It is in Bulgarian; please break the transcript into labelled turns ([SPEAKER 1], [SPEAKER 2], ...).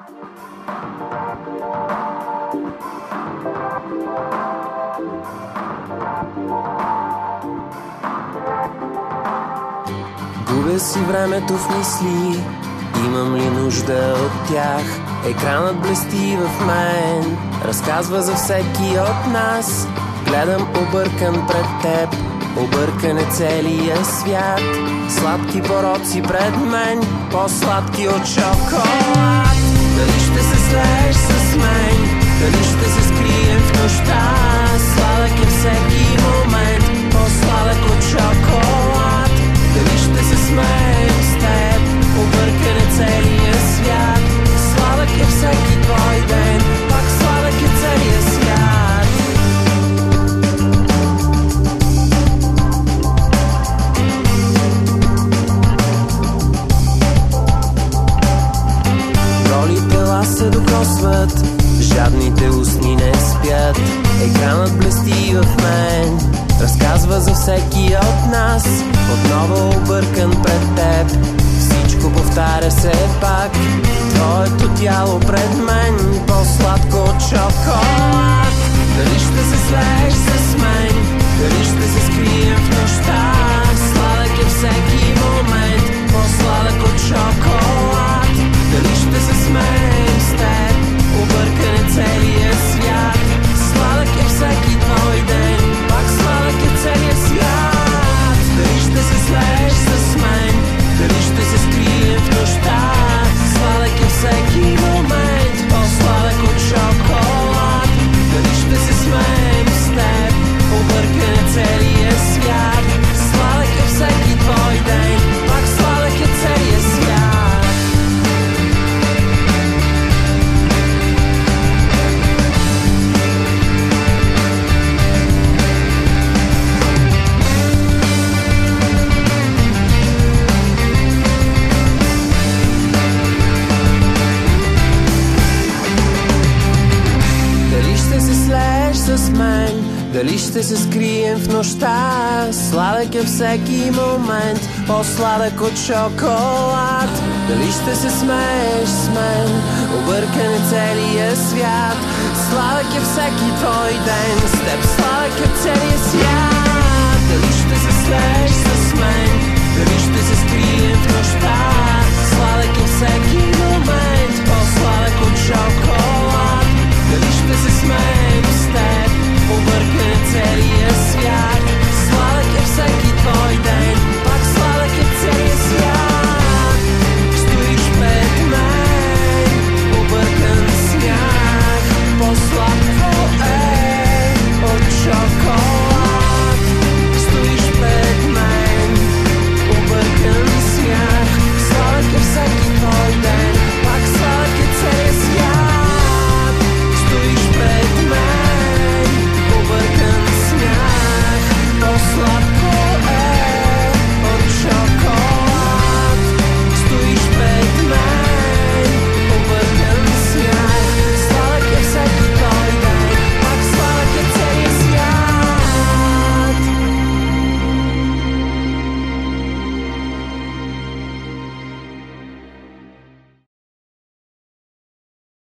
[SPEAKER 1] Губя си времето в мисли, имам ли нужда от тях? Екранът блести в мен, разказва за всеки от нас. Гледам объркан пред теб, объркан е целия свят. Сладки пороци пред мен, по-сладки от шоколад. Дали ще се слееш с мен, дали ще се скрием в нощта? Всеки от нас. Отново объркан пред теб, всичко повтаря се пак. Твоето тяло пред мен, по-сладко от дали ще се скрием в нощта? Сладък е всеки момент, по-сладък от шоколад. Дали ще се смееш с мен, объркан е целия свят. Сладък е всеки твой ден, с теб сладък